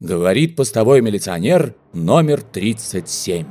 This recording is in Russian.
говорит постовой милиционер номер 37.